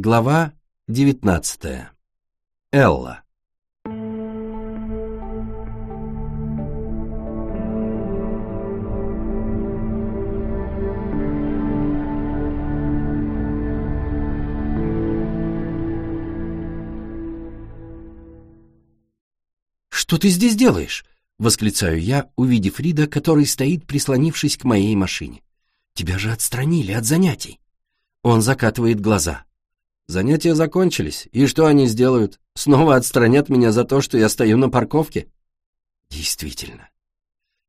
Глава 19. Элла. «Что ты здесь делаешь?» — восклицаю я, увидев Рида, который стоит, прислонившись к моей машине. «Тебя же отстранили от занятий». Он закатывает глаза. Занятия закончились, и что они сделают? Снова отстранят меня за то, что я стою на парковке? Действительно.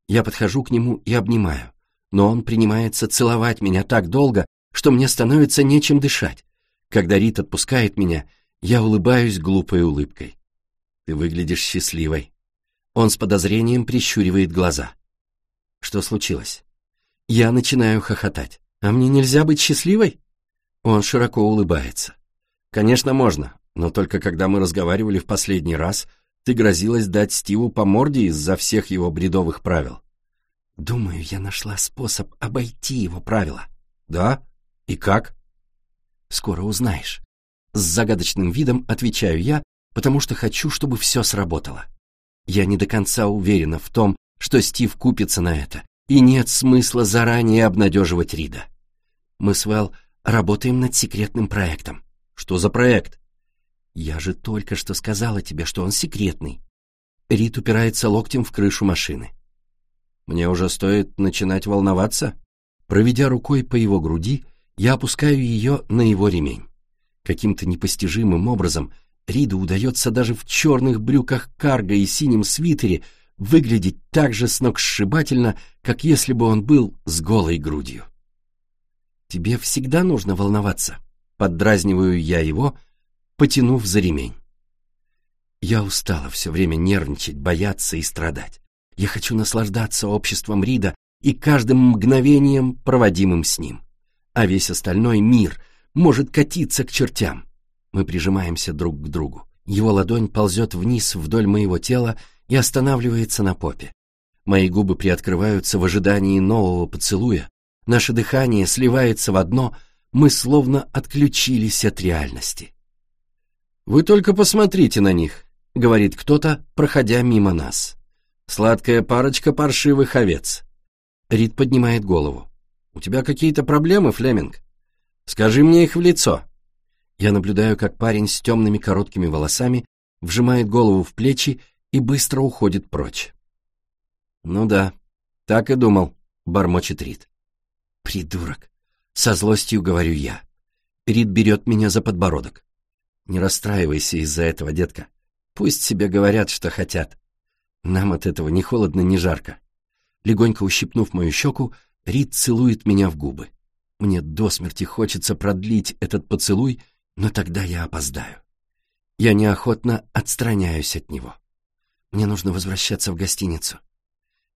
Я подхожу к нему и обнимаю, но он принимается целовать меня так долго, что мне становится нечем дышать. Когда Рит отпускает меня, я улыбаюсь глупой улыбкой. Ты выглядишь счастливой. Он с подозрением прищуривает глаза. Что случилось? Я начинаю хохотать. А мне нельзя быть счастливой? Он широко улыбается. «Конечно, можно, но только когда мы разговаривали в последний раз, ты грозилась дать Стиву по морде из-за всех его бредовых правил». «Думаю, я нашла способ обойти его правила». «Да? И как?» «Скоро узнаешь». С загадочным видом отвечаю я, потому что хочу, чтобы все сработало. Я не до конца уверена в том, что Стив купится на это, и нет смысла заранее обнадеживать Рида. Мы с Вэл Работаем над секретным проектом. Что за проект? Я же только что сказала тебе, что он секретный. Рит упирается локтем в крышу машины. Мне уже стоит начинать волноваться? Проведя рукой по его груди, я опускаю ее на его ремень. Каким-то непостижимым образом Риду удается даже в черных брюках карго и синем свитере выглядеть так же сногсшибательно, как если бы он был с голой грудью. «Тебе всегда нужно волноваться», — поддразниваю я его, потянув за ремень. Я устала все время нервничать, бояться и страдать. Я хочу наслаждаться обществом Рида и каждым мгновением, проводимым с ним. А весь остальной мир может катиться к чертям. Мы прижимаемся друг к другу. Его ладонь ползет вниз вдоль моего тела и останавливается на попе. Мои губы приоткрываются в ожидании нового поцелуя, Наше дыхание сливается в одно, мы словно отключились от реальности. «Вы только посмотрите на них», — говорит кто-то, проходя мимо нас. «Сладкая парочка паршивых овец». Рид поднимает голову. «У тебя какие-то проблемы, Флеминг? Скажи мне их в лицо». Я наблюдаю, как парень с темными короткими волосами вжимает голову в плечи и быстро уходит прочь. «Ну да, так и думал», — бормочет Рид. «Придурок!» — со злостью говорю я. Рид берет меня за подбородок. «Не расстраивайся из-за этого, детка. Пусть себе говорят, что хотят. Нам от этого ни холодно, ни жарко». Легонько ущипнув мою щеку, Рид целует меня в губы. Мне до смерти хочется продлить этот поцелуй, но тогда я опоздаю. Я неохотно отстраняюсь от него. Мне нужно возвращаться в гостиницу.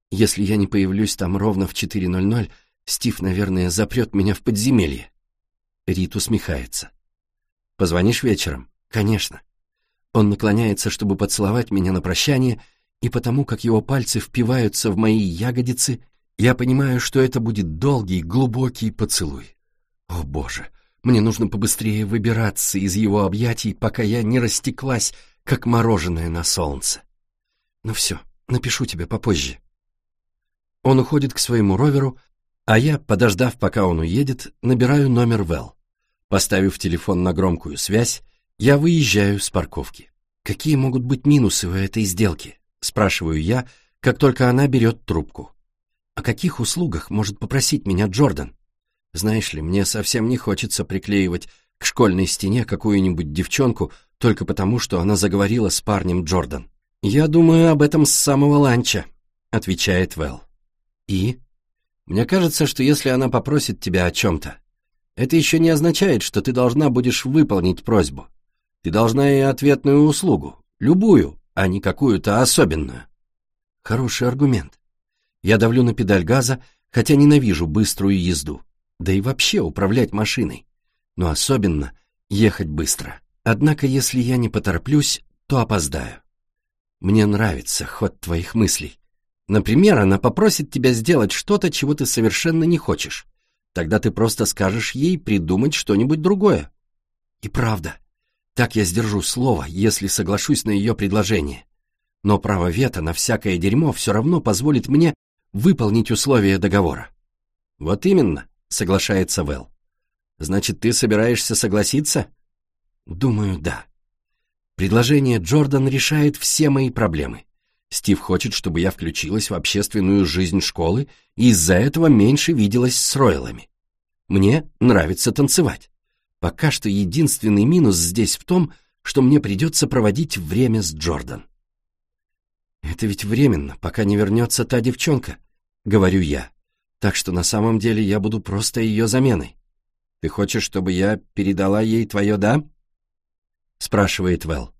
Если я не появлюсь там ровно в 4.00, Стив, наверное, запрет меня в подземелье. Рит усмехается. Позвонишь вечером? Конечно. Он наклоняется, чтобы поцеловать меня на прощание, и потому как его пальцы впиваются в мои ягодицы, я понимаю, что это будет долгий, глубокий поцелуй. О, Боже, мне нужно побыстрее выбираться из его объятий, пока я не растеклась, как мороженое на солнце. Ну все, напишу тебе попозже. Он уходит к своему роверу, а я, подождав, пока он уедет, набираю номер Вэл. Поставив телефон на громкую связь, я выезжаю с парковки. «Какие могут быть минусы у этой сделки?» — спрашиваю я, как только она берет трубку. «О каких услугах может попросить меня Джордан? Знаешь ли, мне совсем не хочется приклеивать к школьной стене какую-нибудь девчонку только потому, что она заговорила с парнем Джордан. «Я думаю об этом с самого ланча», — отвечает Вэл. «И?» Мне кажется, что если она попросит тебя о чем-то, это еще не означает, что ты должна будешь выполнить просьбу. Ты должна ей ответную услугу, любую, а не какую-то особенную. Хороший аргумент. Я давлю на педаль газа, хотя ненавижу быструю езду, да и вообще управлять машиной, но особенно ехать быстро. Однако, если я не потороплюсь, то опоздаю. Мне нравится ход твоих мыслей. Например, она попросит тебя сделать что-то, чего ты совершенно не хочешь. Тогда ты просто скажешь ей придумать что-нибудь другое. И правда, так я сдержу слово, если соглашусь на ее предложение. Но право вето на всякое дерьмо все равно позволит мне выполнить условия договора. Вот именно, соглашается Вэл. Значит, ты собираешься согласиться? Думаю, да. Предложение Джордан решает все мои проблемы. Стив хочет, чтобы я включилась в общественную жизнь школы и из-за этого меньше виделась с Ройлами. Мне нравится танцевать. Пока что единственный минус здесь в том, что мне придется проводить время с Джордан. «Это ведь временно, пока не вернется та девчонка», — говорю я. «Так что на самом деле я буду просто ее заменой. Ты хочешь, чтобы я передала ей твое «да»?» — спрашивает Вэл.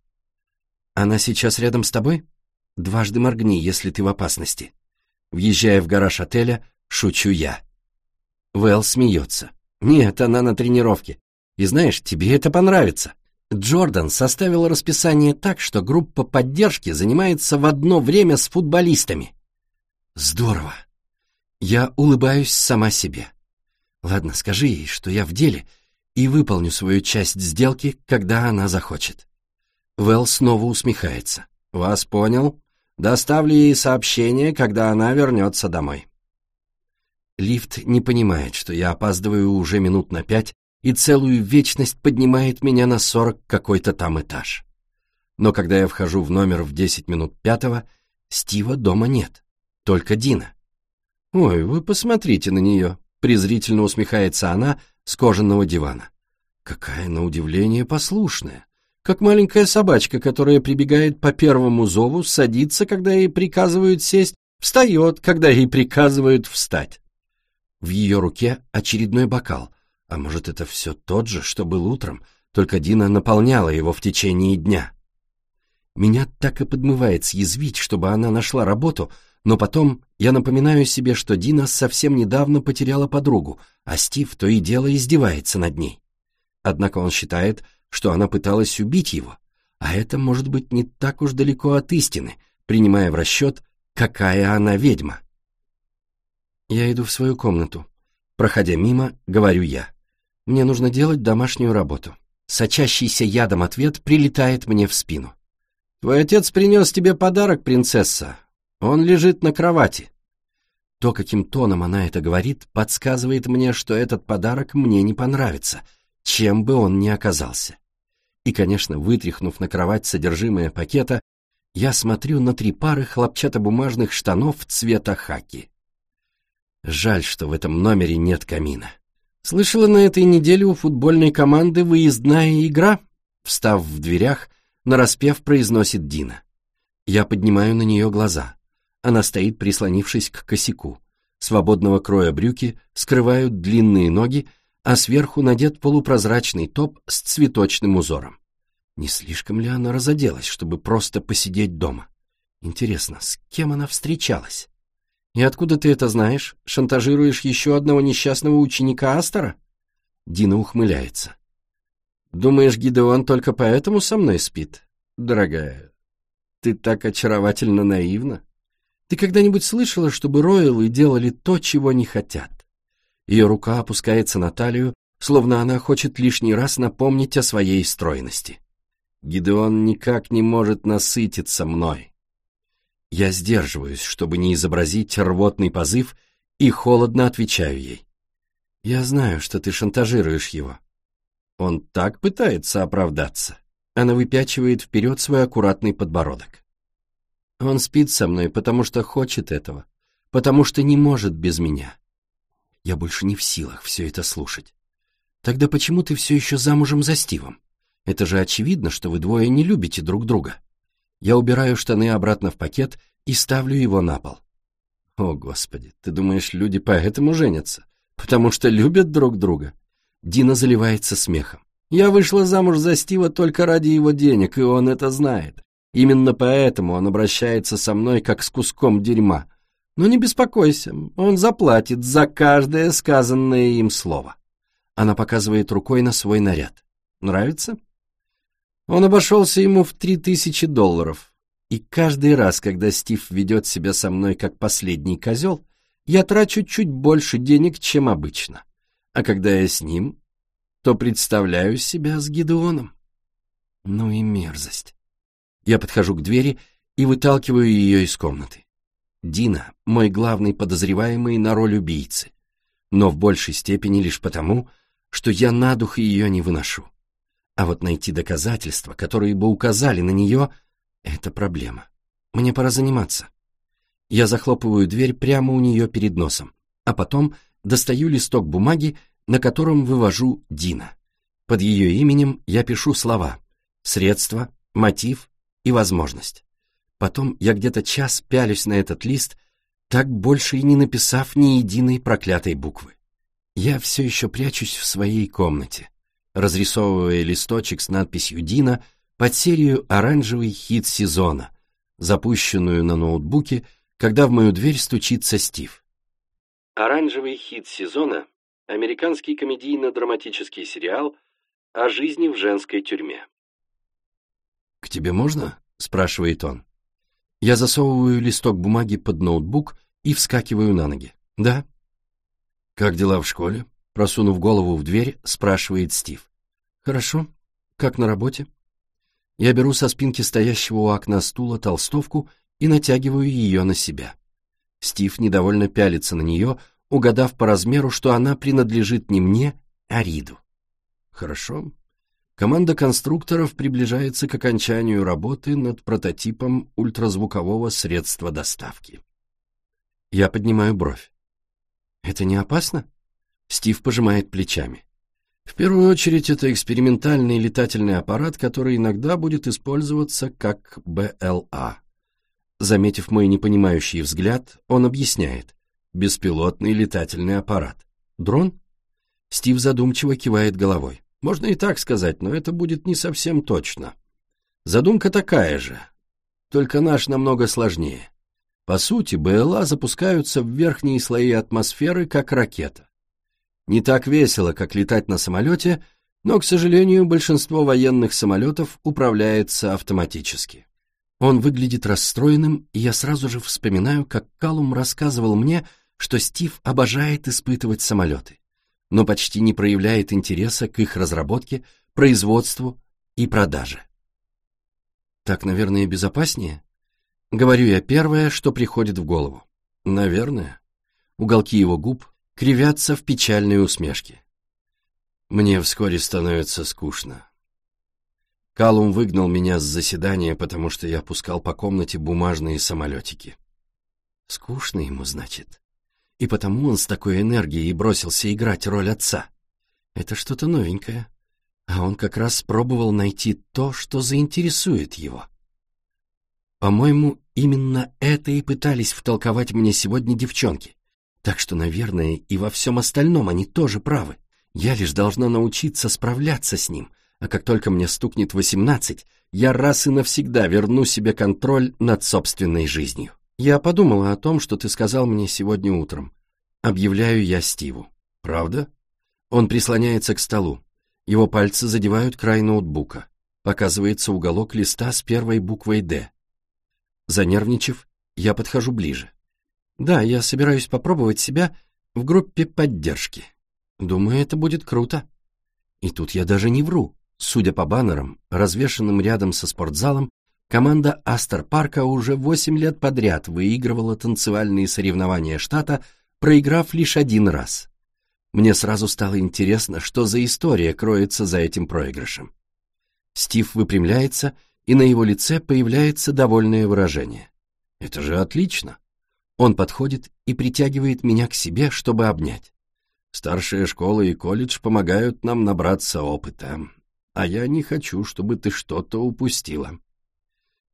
«Она сейчас рядом с тобой? Дважды моргни, если ты в опасности». Въезжая в гараж отеля, шучу я. Вэл смеется. «Нет, она на тренировке. И знаешь, тебе это понравится». Джордан составил расписание так, что группа поддержки занимается в одно время с футболистами. Здорово. Я улыбаюсь сама себе. Ладно, скажи ей, что я в деле, и выполню свою часть сделки, когда она захочет. Вэл снова усмехается. Вас понял? Доставлю ей сообщение, когда она вернется домой. Лифт не понимает, что я опаздываю уже минут на пять, и целую вечность поднимает меня на сорок какой-то там этаж. Но когда я вхожу в номер в десять минут пятого, Стива дома нет, только Дина. «Ой, вы посмотрите на нее», — презрительно усмехается она с кожаного дивана. «Какая, на удивление, послушная как маленькая собачка, которая прибегает по первому зову, садится, когда ей приказывают сесть, встает, когда ей приказывают встать. В ее руке очередной бокал, а может это все тот же, что был утром, только Дина наполняла его в течение дня. Меня так и подмывает съязвить, чтобы она нашла работу, но потом я напоминаю себе, что Дина совсем недавно потеряла подругу, а Стив то и дело издевается над ней. Однако он считает, что она пыталась убить его, а это может быть не так уж далеко от истины, принимая в расчет, какая она ведьма. Я иду в свою комнату. Проходя мимо, говорю я. Мне нужно делать домашнюю работу. Сочащийся ядом ответ прилетает мне в спину. «Твой отец принес тебе подарок, принцесса. Он лежит на кровати». То, каким тоном она это говорит, подсказывает мне, что этот подарок мне не понравится, чем бы он ни оказался. И, конечно, вытряхнув на кровать содержимое пакета, я смотрю на три пары хлопчатобумажных штанов цвета хаки. Жаль, что в этом номере нет камина. Слышала на этой неделе у футбольной команды выездная игра? Встав в дверях, нараспев произносит Дина. Я поднимаю на нее глаза. Она стоит, прислонившись к косяку. Свободного кроя брюки скрывают длинные ноги, а сверху надет полупрозрачный топ с цветочным узором. Не слишком ли она разоделась, чтобы просто посидеть дома? Интересно, с кем она встречалась? И откуда ты это знаешь? Шантажируешь еще одного несчастного ученика Астора? Дина ухмыляется. Думаешь, Гидеон только поэтому со мной спит? Дорогая, ты так очаровательно наивна. Ты когда-нибудь слышала, чтобы роялы делали то, чего не хотят? Ее рука опускается на талию, словно она хочет лишний раз напомнить о своей стройности. Гидеон никак не может насытиться мной. Я сдерживаюсь, чтобы не изобразить рвотный позыв, и холодно отвечаю ей. Я знаю, что ты шантажируешь его. Он так пытается оправдаться. Она выпячивает вперед свой аккуратный подбородок. Он спит со мной, потому что хочет этого, потому что не может без меня. Я больше не в силах все это слушать. Тогда почему ты все еще замужем за Стивом? Это же очевидно, что вы двое не любите друг друга. Я убираю штаны обратно в пакет и ставлю его на пол. О, Господи, ты думаешь, люди поэтому женятся? Потому что любят друг друга? Дина заливается смехом. Я вышла замуж за Стива только ради его денег, и он это знает. Именно поэтому он обращается со мной как с куском дерьма, но не беспокойся, он заплатит за каждое сказанное им слово. Она показывает рукой на свой наряд. Нравится? Он обошелся ему в три тысячи долларов. И каждый раз, когда Стив ведет себя со мной как последний козел, я трачу чуть больше денег, чем обычно. А когда я с ним, то представляю себя с Гидеоном. Ну и мерзость. Я подхожу к двери и выталкиваю ее из комнаты. Дина — мой главный подозреваемый на роль убийцы, но в большей степени лишь потому, что я на дух ее не выношу. А вот найти доказательства, которые бы указали на нее, — это проблема. Мне пора заниматься. Я захлопываю дверь прямо у нее перед носом, а потом достаю листок бумаги, на котором вывожу Дина. Под ее именем я пишу слова «средство», «мотив» и «возможность». Потом я где-то час пялюсь на этот лист, так больше и не написав ни единой проклятой буквы. Я все еще прячусь в своей комнате, разрисовывая листочек с надписью «Дина» под серию «Оранжевый хит сезона», запущенную на ноутбуке, когда в мою дверь стучится Стив. «Оранжевый хит сезона» — американский комедийно-драматический сериал о жизни в женской тюрьме. «К тебе можно?» — спрашивает он. Я засовываю листок бумаги под ноутбук и вскакиваю на ноги. «Да?» «Как дела в школе?» Просунув голову в дверь, спрашивает Стив. «Хорошо. Как на работе?» Я беру со спинки стоящего у окна стула толстовку и натягиваю ее на себя. Стив недовольно пялится на нее, угадав по размеру, что она принадлежит не мне, а Риду. Хорошо. Команда конструкторов приближается к окончанию работы над прототипом ультразвукового средства доставки. Я поднимаю бровь. Это не опасно? Стив пожимает плечами. В первую очередь, это экспериментальный летательный аппарат, который иногда будет использоваться как БЛА. Заметив мой непонимающий взгляд, он объясняет. Беспилотный летательный аппарат. Дрон? Стив задумчиво кивает головой. Можно и так сказать, но это будет не совсем точно. Задумка такая же, только наш намного сложнее. По сути, БЛА запускаются в верхние слои атмосферы, как ракета. Не так весело, как летать на самолете, но, к сожалению, большинство военных самолетов управляется автоматически. Он выглядит расстроенным, и я сразу же вспоминаю, как Калум рассказывал мне, что Стив обожает испытывать самолеты, но почти не проявляет интереса к их разработке, производству и продаже. Так, наверное, безопаснее? Говорю я первое, что приходит в голову. Наверное. Уголки его губ кривятся в печальной усмешке. Мне вскоре становится скучно. Калум выгнал меня с заседания, потому что я пускал по комнате бумажные самолетики. Скучно ему, значит. И потому он с такой энергией бросился играть роль отца. Это что-то новенькое. А он как раз пробовал найти то, что заинтересует его. По-моему, именно это и пытались втолковать мне сегодня девчонки. Так что, наверное, и во всем остальном они тоже правы. Я лишь должна научиться справляться с ним, а как только мне стукнет восемнадцать, я раз и навсегда верну себе контроль над собственной жизнью. Я подумала о том, что ты сказал мне сегодня утром. Объявляю я Стиву. Правда? Он прислоняется к столу. Его пальцы задевают край ноутбука. Показывается уголок листа с первой буквой «Д». Занервничав, я подхожу ближе. Да, я собираюсь попробовать себя в группе поддержки. Думаю, это будет круто. И тут я даже не вру. Судя по баннерам, развешанным рядом со спортзалом, команда Астер Парка уже 8 лет подряд выигрывала танцевальные соревнования штата, проиграв лишь один раз. Мне сразу стало интересно, что за история кроется за этим проигрышем. Стив выпрямляется, и на его лице появляется довольное выражение. Это же отлично. Он подходит и притягивает меня к себе, чтобы обнять. Старшая школа и колледж помогают нам набраться опыта, а я не хочу, чтобы ты что-то упустила.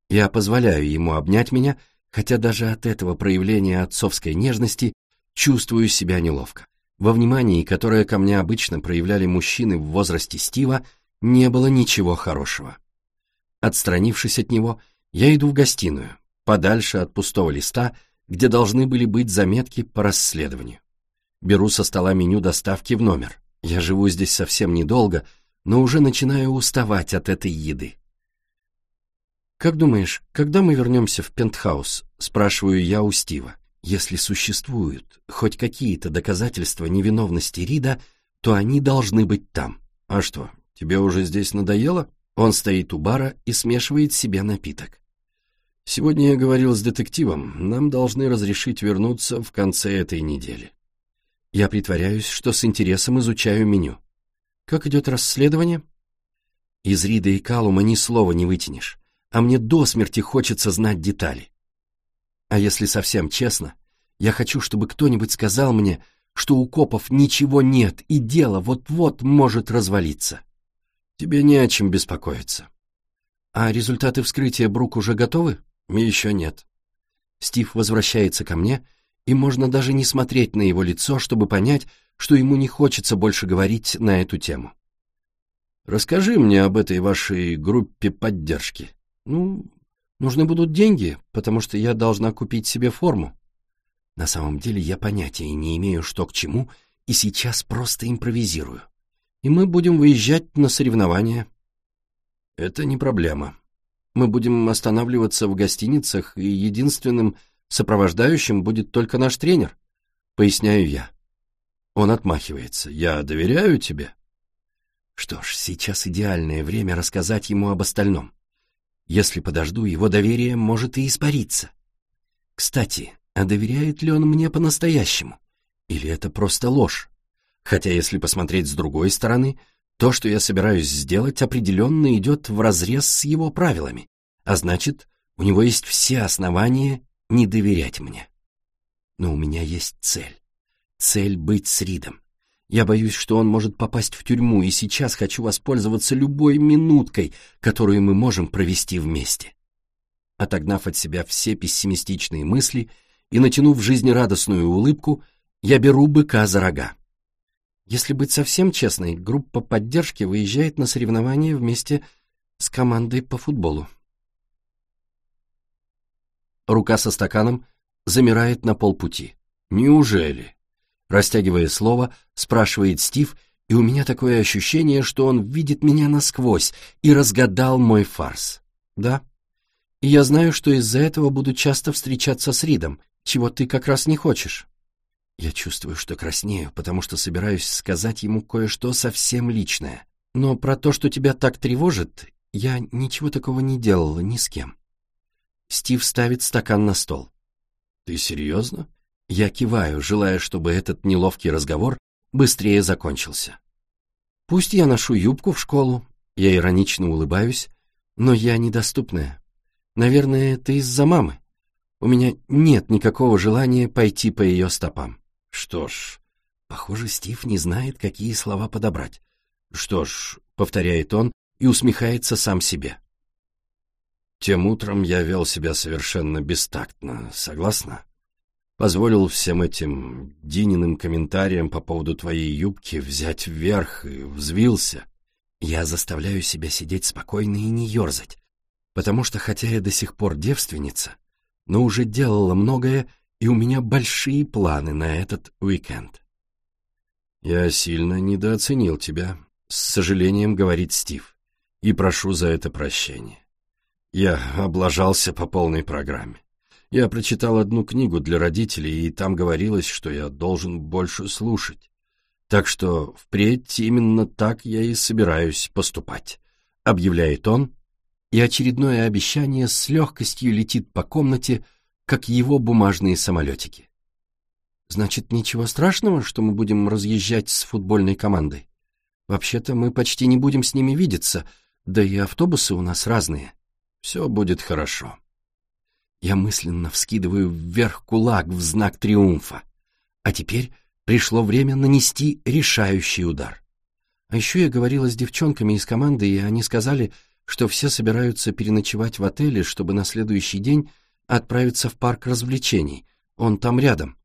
Я позволяю ему обнять меня, хотя даже от этого проявления отцовской нежности чувствую себя неловко. Во внимании, которое ко мне обычно проявляли мужчины в возрасте Стива, не было ничего хорошего. Отстранившись от него, я иду в гостиную, подальше от пустого листа, где должны были быть заметки по расследованию. Беру со стола меню доставки в номер. Я живу здесь совсем недолго, но уже начинаю уставать от этой еды. «Как думаешь, когда мы вернемся в пентхаус?» — спрашиваю я у Стива. «Если существуют хоть какие-то доказательства невиновности Рида, то они должны быть там». А что, тебе уже здесь надоело? Он стоит у бара и смешивает себе напиток. Сегодня я говорил с детективом, нам должны разрешить вернуться в конце этой недели. Я притворяюсь, что с интересом изучаю меню. Как идет расследование? Из Рида и Калума ни слова не вытянешь, а мне до смерти хочется знать детали. А если совсем честно, я хочу, чтобы кто-нибудь сказал мне, что у копов ничего нет, и дело вот-вот может развалиться. Тебе не о чем беспокоиться. А результаты вскрытия Брук уже готовы? Еще нет. Стив возвращается ко мне, и можно даже не смотреть на его лицо, чтобы понять, что ему не хочется больше говорить на эту тему. Расскажи мне об этой вашей группе поддержки. Ну, нужны будут деньги, потому что я должна купить себе форму. На самом деле я понятия не имею, что к чему, и сейчас просто импровизирую. И мы будем выезжать на соревнования. Это не проблема. Мы будем останавливаться в гостиницах, и единственным сопровождающим будет только наш тренер, поясняю я. Он отмахивается. Я доверяю тебе. Что ж, сейчас идеальное время рассказать ему об остальном. Если подожду, его доверие может и испариться. Кстати, а доверяет ли он мне по-настоящему? Или это просто ложь? Хотя, если посмотреть с другой стороны, то, что я собираюсь сделать, определенно идет вразрез с его правилами, а значит, у него есть все основания не доверять мне. Но у меня есть цель. Цель быть с Ридом. Я боюсь, что он может попасть в тюрьму, и сейчас хочу воспользоваться любой минуткой, которую мы можем провести вместе. Отогнав от себя все пессимистичные мысли, и, натянув жизнерадостную улыбку, я беру быка за рога. Если быть совсем честной, группа поддержки выезжает на соревнования вместе с командой по футболу. Рука со стаканом замирает на полпути. «Неужели?» Растягивая слово, спрашивает Стив, и у меня такое ощущение, что он видит меня насквозь и разгадал мой фарс. «Да?» И я знаю, что из-за этого буду часто встречаться с Ридом, чего ты как раз не хочешь. Я чувствую, что краснею, потому что собираюсь сказать ему кое-что совсем личное. Но про то, что тебя так тревожит, я ничего такого не делала ни с кем. Стив ставит стакан на стол. Ты серьезно? Я киваю, желая, чтобы этот неловкий разговор быстрее закончился. Пусть я ношу юбку в школу, я иронично улыбаюсь, но я недоступная. Наверное, это из-за мамы. У меня нет никакого желания пойти по ее стопам. Что ж, похоже, Стив не знает, какие слова подобрать. Что ж, повторяет он и усмехается сам себе. Тем утром я вел себя совершенно бестактно, согласна? Позволил всем этим Дининым комментариям по поводу твоей юбки взять вверх и взвился. Я заставляю себя сидеть спокойно и не ерзать, потому что, хотя я до сих пор девственница, но уже делала многое, и у меня большие планы на этот уикенд. «Я сильно недооценил тебя», — с сожалением говорит Стив, «и прошу за это прощения. Я облажался по полной программе. Я прочитал одну книгу для родителей, и там говорилось, что я должен больше слушать. Так что впредь именно так я и собираюсь поступать», — объявляет он, и очередное обещание с легкостью летит по комнате, как его бумажные самолетики. Значит, ничего страшного, что мы будем разъезжать с футбольной командой? Вообще-то мы почти не будем с ними видеться, да и автобусы у нас разные. Все будет хорошо. Я мысленно вскидываю вверх кулак в знак триумфа. А теперь пришло время нанести решающий удар. А еще я говорила с девчонками из команды, и они сказали, что все собираются переночевать в отеле, чтобы на следующий день отправиться в парк развлечений. Он там рядом.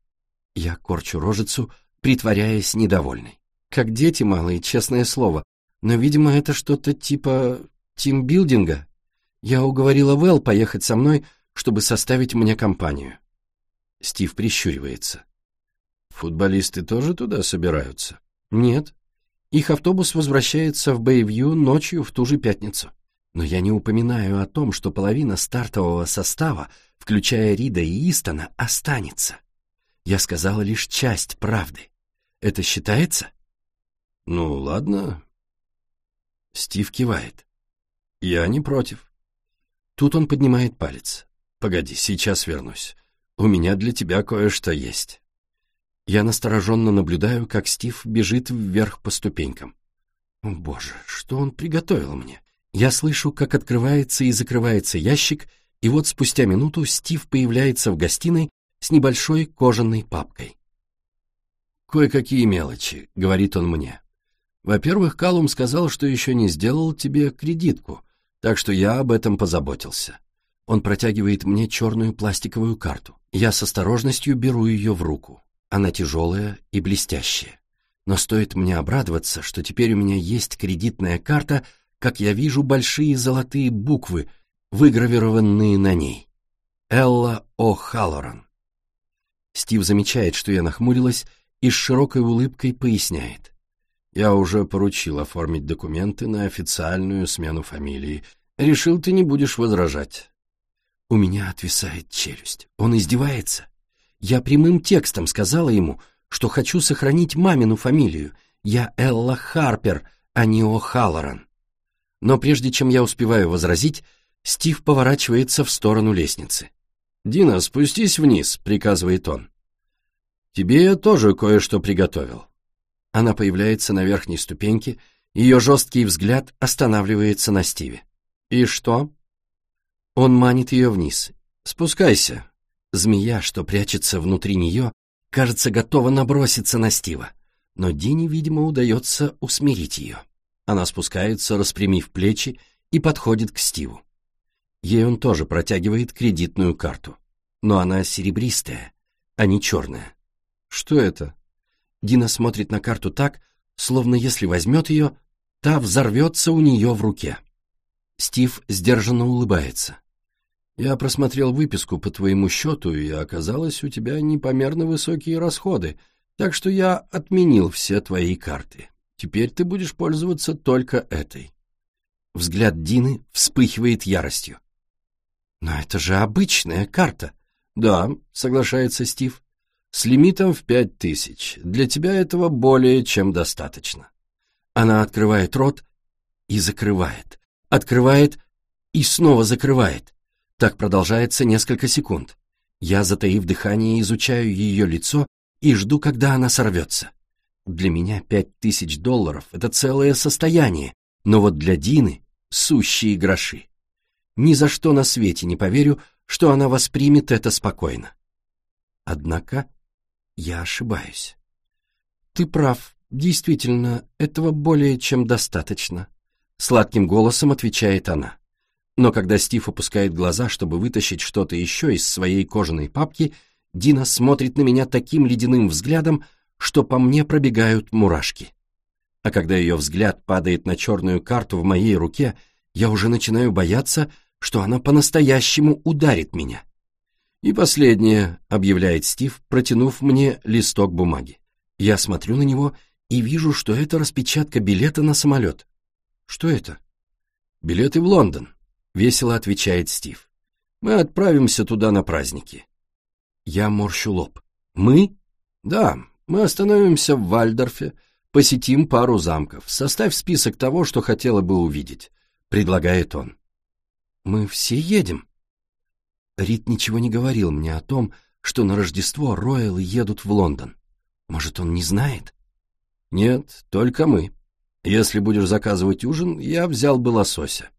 Я корчу рожицу, притворяясь недовольной. Как дети малые, честное слово. Но, видимо, это что-то типа тимбилдинга. Я уговорила Вэл поехать со мной, чтобы составить мне компанию. Стив прищуривается. Футболисты тоже туда собираются? Нет. Их автобус возвращается в Бэйвью ночью в ту же пятницу. Но я не упоминаю о том, что половина стартового состава, включая Рида и Истона, останется. Я сказала лишь часть правды. Это считается? Ну, ладно. Стив кивает. Я не против. Тут он поднимает палец. Погоди, сейчас вернусь. У меня для тебя кое-что есть. Я настороженно наблюдаю, как Стив бежит вверх по ступенькам. О, боже, что он приготовил мне? Я слышу, как открывается и закрывается ящик, и вот спустя минуту Стив появляется в гостиной с небольшой кожаной папкой. «Кое-какие мелочи», — говорит он мне. «Во-первых, Калум сказал, что еще не сделал тебе кредитку, так что я об этом позаботился. Он протягивает мне черную пластиковую карту. Я с осторожностью беру ее в руку. Она тяжелая и блестящая. Но стоит мне обрадоваться, что теперь у меня есть кредитная карта, как я вижу большие золотые буквы, выгравированные на ней. Элла О'Халлоран. Стив замечает, что я нахмурилась, и с широкой улыбкой поясняет. Я уже поручил оформить документы на официальную смену фамилии. Решил, ты не будешь возражать. У меня отвисает челюсть. Он издевается. Я прямым текстом сказала ему, что хочу сохранить мамину фамилию. Я Элла Харпер, а не О'Халлоран. Но прежде чем я успеваю возразить, Стив поворачивается в сторону лестницы. «Дина, спустись вниз», — приказывает он. «Тебе я тоже кое-что приготовил». Она появляется на верхней ступеньке, ее жесткий взгляд останавливается на Стиве. «И что?» Он манит ее вниз. «Спускайся». Змея, что прячется внутри нее, кажется, готова наброситься на Стива, но Дине, видимо, удается усмирить ее. Она спускается, распрямив плечи, и подходит к Стиву. Ей он тоже протягивает кредитную карту. Но она серебристая, а не черная. Что это? Дина смотрит на карту так, словно если возьмет ее, та взорвется у нее в руке. Стив сдержанно улыбается. «Я просмотрел выписку по твоему счету, и оказалось, у тебя непомерно высокие расходы, так что я отменил все твои карты. Теперь ты будешь пользоваться только этой». Взгляд Дины вспыхивает яростью. «Но это же обычная карта». «Да», — соглашается Стив, — «с лимитом в пять тысяч. Для тебя этого более чем достаточно». Она открывает рот и закрывает, открывает и снова закрывает. Так продолжается несколько секунд. Я, затаив дыхание, изучаю ее лицо и жду, когда она сорвется. Для меня пять тысяч долларов — это целое состояние, но вот для Дины — сущие гроши. Ни за что на свете не поверю, что она воспримет это спокойно. Однако я ошибаюсь. Ты прав, действительно, этого более чем достаточно. Сладким голосом отвечает она. Но когда Стив опускает глаза, чтобы вытащить что-то еще из своей кожаной папки, Дина смотрит на меня таким ледяным взглядом, что по мне пробегают мурашки. А когда ее взгляд падает на черную карту в моей руке, я уже начинаю бояться, что она по-настоящему ударит меня. И последнее, объявляет Стив, протянув мне листок бумаги. Я смотрю на него и вижу, что это распечатка билета на самолет. Что это? Билеты в Лондон, весело отвечает Стив. Мы отправимся туда на праздники. Я морщу лоб. Мы? Да, мы остановимся в Вальдорфе, посетим пару замков. Составь список того, что хотела бы увидеть, предлагает он. Мы все едем. Рид ничего не говорил мне о том, что на Рождество Роялы едут в Лондон. Может, он не знает? Нет, только мы. Если будешь заказывать ужин, я взял бы лосося.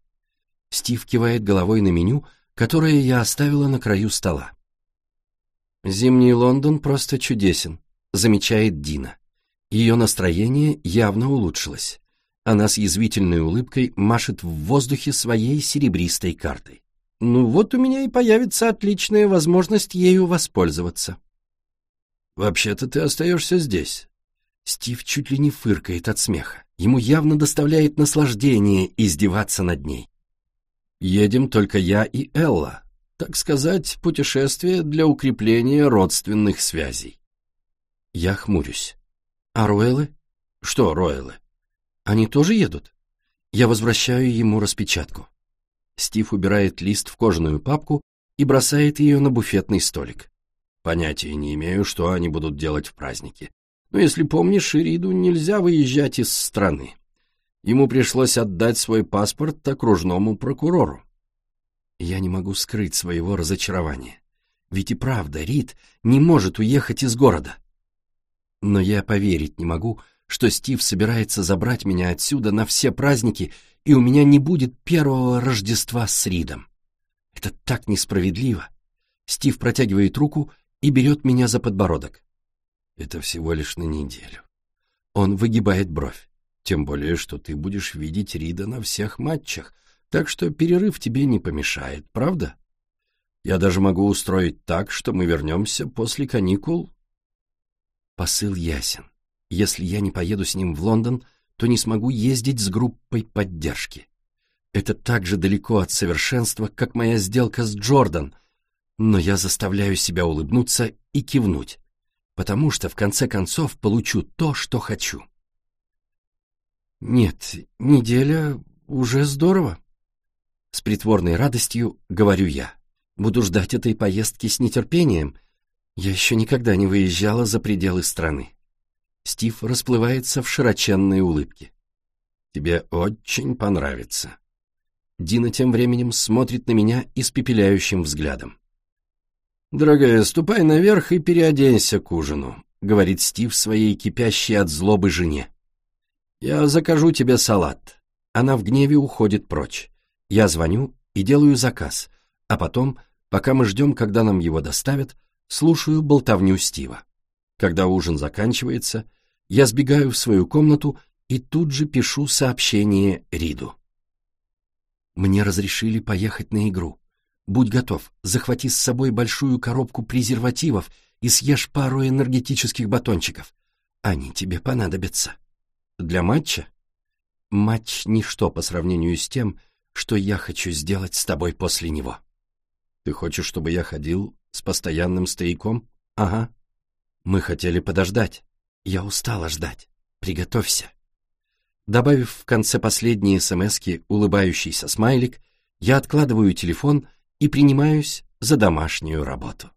Стив кивает головой на меню, которое я оставила на краю стола. Зимний Лондон просто чудесен, замечает Дина. Ее настроение явно улучшилось. Она с язвительной улыбкой машет в воздухе своей серебристой картой. Ну вот у меня и появится отличная возможность ею воспользоваться. Вообще-то ты остаешься здесь. Стив чуть ли не фыркает от смеха. Ему явно доставляет наслаждение издеваться над ней. Едем только я и Элла. Так сказать, путешествие для укрепления родственных связей. Я хмурюсь. А Роэлы? Что Роэлы? Они тоже едут? Я возвращаю ему распечатку. Стив убирает лист в кожаную папку и бросает ее на буфетный столик. Понятия не имею, что они будут делать в празднике. Но если помнишь, Ириду нельзя выезжать из страны. Ему пришлось отдать свой паспорт окружному прокурору. Я не могу скрыть своего разочарования. Ведь и правда, Рид не может уехать из города. Но я поверить не могу, что Стив собирается забрать меня отсюда на все праздники, и у меня не будет первого Рождества с Ридом. Это так несправедливо. Стив протягивает руку и берет меня за подбородок. Это всего лишь на неделю. Он выгибает бровь. Тем более, что ты будешь видеть Рида на всех матчах, так что перерыв тебе не помешает, правда? Я даже могу устроить так, что мы вернемся после каникул. Посыл ясен. Если я не поеду с ним в Лондон, то не смогу ездить с группой поддержки. Это так же далеко от совершенства, как моя сделка с Джордан, но я заставляю себя улыбнуться и кивнуть, потому что в конце концов получу то, что хочу. Нет, неделя уже здорово. С притворной радостью говорю я. Буду ждать этой поездки с нетерпением. Я еще никогда не выезжала за пределы страны. Стив расплывается в широченной улыбке. Тебе очень понравится. Дина тем временем смотрит на меня испепеляющим взглядом. «Дорогая, ступай наверх и переоденься к ужину», — говорит Стив своей кипящей от злобы жене. «Я закажу тебе салат». Она в гневе уходит прочь. Я звоню и делаю заказ, а потом, пока мы ждем, когда нам его доставят, слушаю болтовню Стива. Когда ужин заканчивается, я сбегаю в свою комнату и тут же пишу сообщение Риду. Мне разрешили поехать на игру. Будь готов, захвати с собой большую коробку презервативов и съешь пару энергетических батончиков. Они тебе понадобятся. Для матча? Матч — ничто по сравнению с тем, что я хочу сделать с тобой после него. Ты хочешь, чтобы я ходил с постоянным стояком? Ага. Мы хотели подождать. Я устала ждать. Приготовься. Добавив в конце последней смски улыбающийся смайлик, я откладываю телефон и принимаюсь за домашнюю работу.